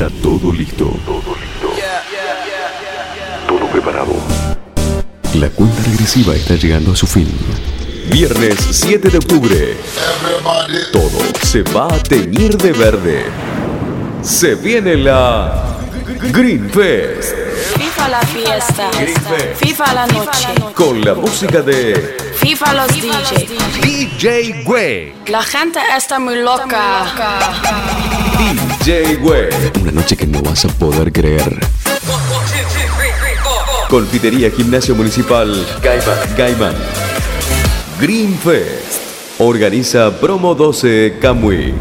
está todo listo. Todo listo. Todo preparado. La cuenta regresiva está llegando a su fin. Viernes 7 de octubre. Todo se va a teñir de verde. Se viene la Green Fest. FIFA la fiesta. FIFA la noche. Con la música de FIFA los DJ. DJ Way. La gente está muy loca. DJ. Una noche que no vas a poder creer. Confitería Gimnasio Municipal Gaiman. Gaiman. Green Fest. Organiza Promo 12 Camui.